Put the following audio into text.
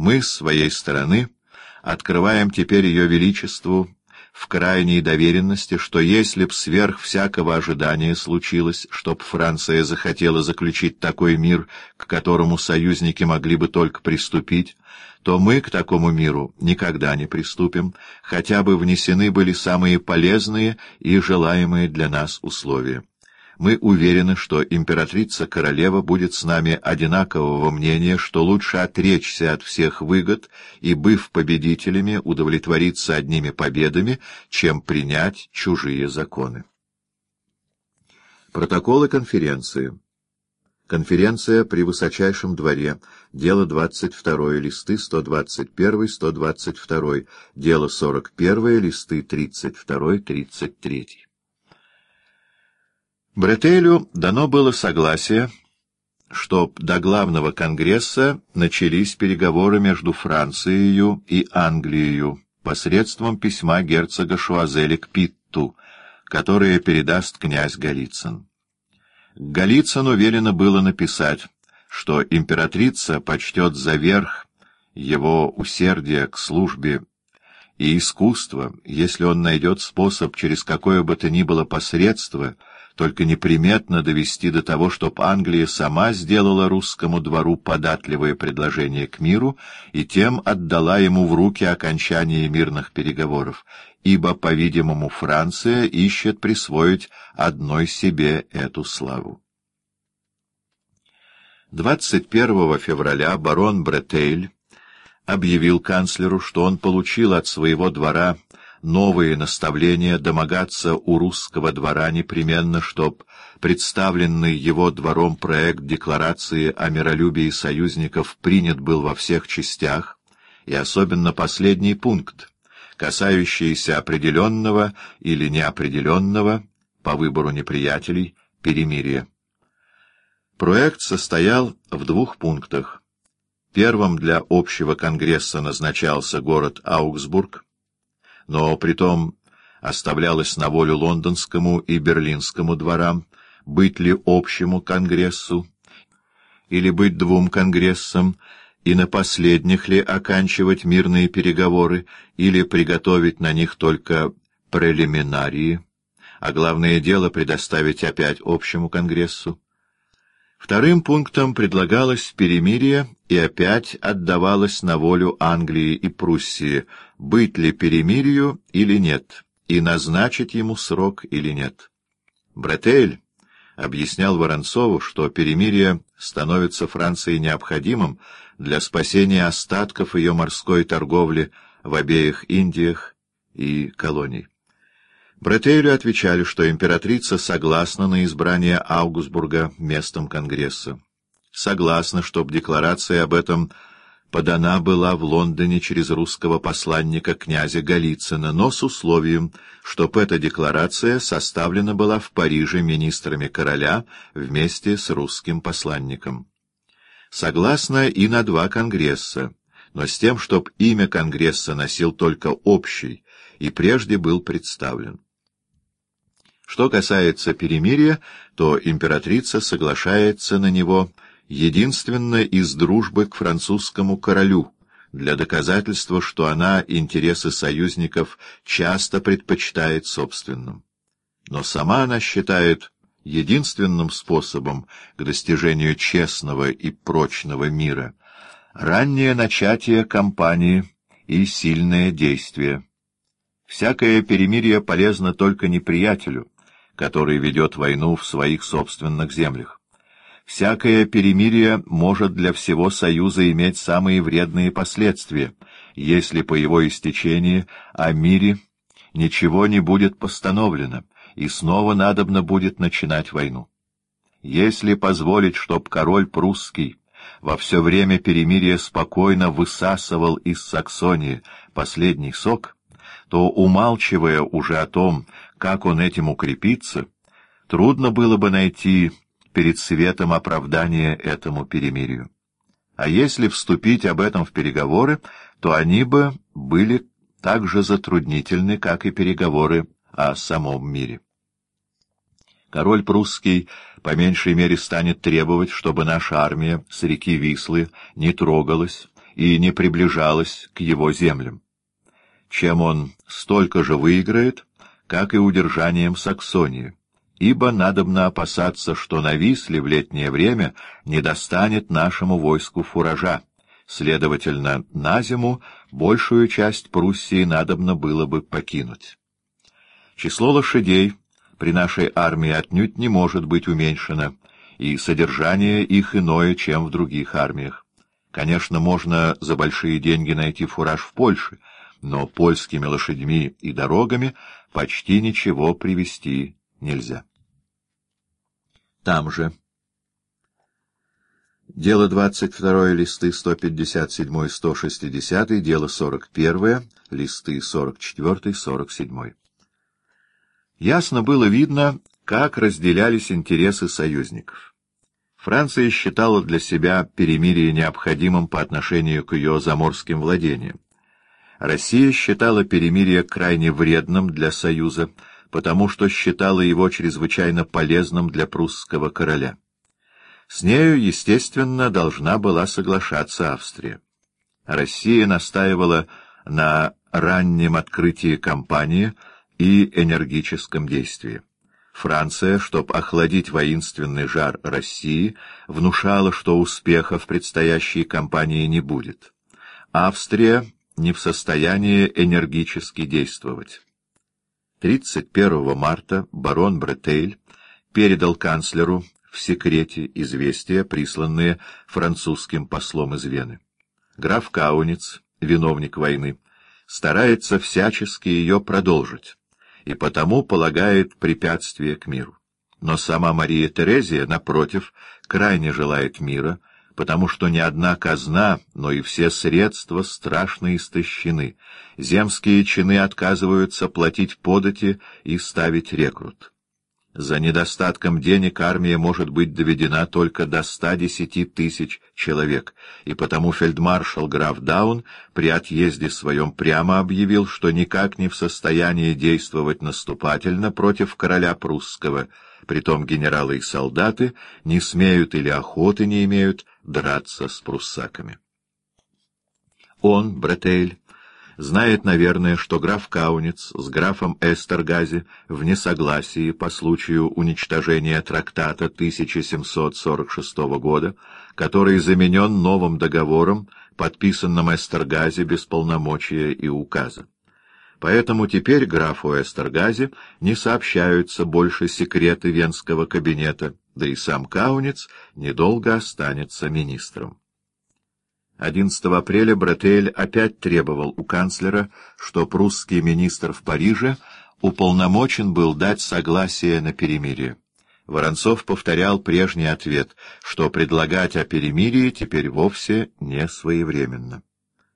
Мы, с своей стороны, открываем теперь Ее Величеству в крайней доверенности, что если б сверх всякого ожидания случилось, чтоб Франция захотела заключить такой мир, к которому союзники могли бы только приступить, то мы к такому миру никогда не приступим, хотя бы внесены были самые полезные и желаемые для нас условия мы уверены, что императрица-королева будет с нами одинакового мнения, что лучше отречься от всех выгод и, быв победителями, удовлетвориться одними победами, чем принять чужие законы. Протоколы конференции. Конференция при высочайшем дворе. Дело 22, листы 121-122. Дело 41, листы 32-33. Бретелю дано было согласие, чтоб до главного конгресса начались переговоры между Францией и Англией посредством письма герцога Шуазеля к Питту, которое передаст князь Голицын. Голицыну велено было написать, что императрица почтет за верх его усердие к службе и искусство, если он найдет способ через какое бы то ни было посредство — только неприметно довести до того, чтоб Англия сама сделала русскому двору податливое предложение к миру и тем отдала ему в руки окончание мирных переговоров, ибо, по-видимому, Франция ищет присвоить одной себе эту славу. 21 февраля барон Бретейль объявил канцлеру, что он получил от своего двора новые наставления домогаться у русского двора непременно, чтоб представленный его двором проект декларации о миролюбии союзников принят был во всех частях, и особенно последний пункт, касающийся определенного или неопределенного, по выбору неприятелей, перемирия. Проект состоял в двух пунктах. Первым для общего конгресса назначался город Аугсбург, но притом оставлялось на волю лондонскому и берлинскому дворам, быть ли общему конгрессу, или быть двум конгрессам, и на последних ли оканчивать мирные переговоры, или приготовить на них только прелиминарии, а главное дело предоставить опять общему конгрессу. Вторым пунктом предлагалось перемирие и опять отдавалось на волю Англии и Пруссии, быть ли перемирию или нет, и назначить ему срок или нет. Бретель объяснял Воронцову, что перемирие становится Франции необходимым для спасения остатков ее морской торговли в обеих Индиях и колоний. Бретейлю отвечали, что императрица согласна на избрание Аугсбурга местом Конгресса. Согласна, чтоб декларация об этом подана была в Лондоне через русского посланника князя Голицына, но с условием, чтоб эта декларация составлена была в Париже министрами короля вместе с русским посланником. Согласна и на два конгресса, но с тем, чтоб имя конгресса носил только общий и прежде был представлен. Что касается перемирия, то императрица соглашается на него единственно из дружбы к французскому королю, для доказательства, что она интересы союзников часто предпочитает собственным. Но сама она считает единственным способом к достижению честного и прочного мира раннее начатие кампании и сильное действие. Всякое перемирие полезно только неприятелю, который ведет войну в своих собственных землях. Всякое перемирие может для всего Союза иметь самые вредные последствия, если по его истечении о мире ничего не будет постановлено, и снова надобно будет начинать войну. Если позволить, чтоб король прусский во все время перемирия спокойно высасывал из Саксонии последний сок, то, умалчивая уже о том, как он этим укрепится, трудно было бы найти перед светом оправдание этому перемирию. А если вступить об этом в переговоры, то они бы были так же затруднительны, как и переговоры о самом мире. Король прусский по меньшей мере станет требовать, чтобы наша армия с реки Вислы не трогалась и не приближалась к его землям, чем он столько же выиграет, как и удержанием Саксонии, ибо надобно опасаться, что на Висле в летнее время не достанет нашему войску фуража, следовательно, на зиму большую часть Пруссии надобно было бы покинуть. Число лошадей при нашей армии отнюдь не может быть уменьшено, и содержание их иное, чем в других армиях. Конечно, можно за большие деньги найти фураж в Польше, но польскими лошадьми и дорогами почти ничего привезти нельзя. Там же. Дело 22, листы 157-160, дело 41, листы 44-47. Ясно было видно, как разделялись интересы союзников. Франция считала для себя перемирие необходимым по отношению к ее заморским владениям. Россия считала перемирие крайне вредным для Союза, потому что считала его чрезвычайно полезным для прусского короля. С нею, естественно, должна была соглашаться Австрия. Россия настаивала на раннем открытии кампании — и энергическом действии. Франция, чтобы охладить воинственный жар России, внушала, что успеха в предстоящей кампании не будет. Австрия не в состоянии энергически действовать. 31 марта барон Бретейль передал канцлеру в секрете известия, присланные французским послом из Вены. Граф Кауниц, виновник войны, старается всячески ее продолжить и потому полагает препятствие к миру. Но сама Мария Терезия, напротив, крайне желает мира, потому что ни одна казна, но и все средства страшно истощены. Земские чины отказываются платить подати и ставить рекрут. За недостатком денег армия может быть доведена только до 110 тысяч человек, и потому фельдмаршал граф Даун при отъезде своем прямо объявил, что никак не в состоянии действовать наступательно против короля прусского, притом генералы и солдаты не смеют или охоты не имеют драться с пруссаками. Он, Бретейль, знает, наверное, что граф Кауниц с графом Эстергази в несогласии по случаю уничтожения трактата 1746 года, который заменен новым договором, подписанным Эстергази без полномочия и указа. Поэтому теперь графу Эстергази не сообщаются больше секреты венского кабинета, да и сам Кауниц недолго останется министром. 11 апреля Бретель опять требовал у канцлера, что прусский министр в Париже уполномочен был дать согласие на перемирие. Воронцов повторял прежний ответ, что предлагать о перемирии теперь вовсе не своевременно.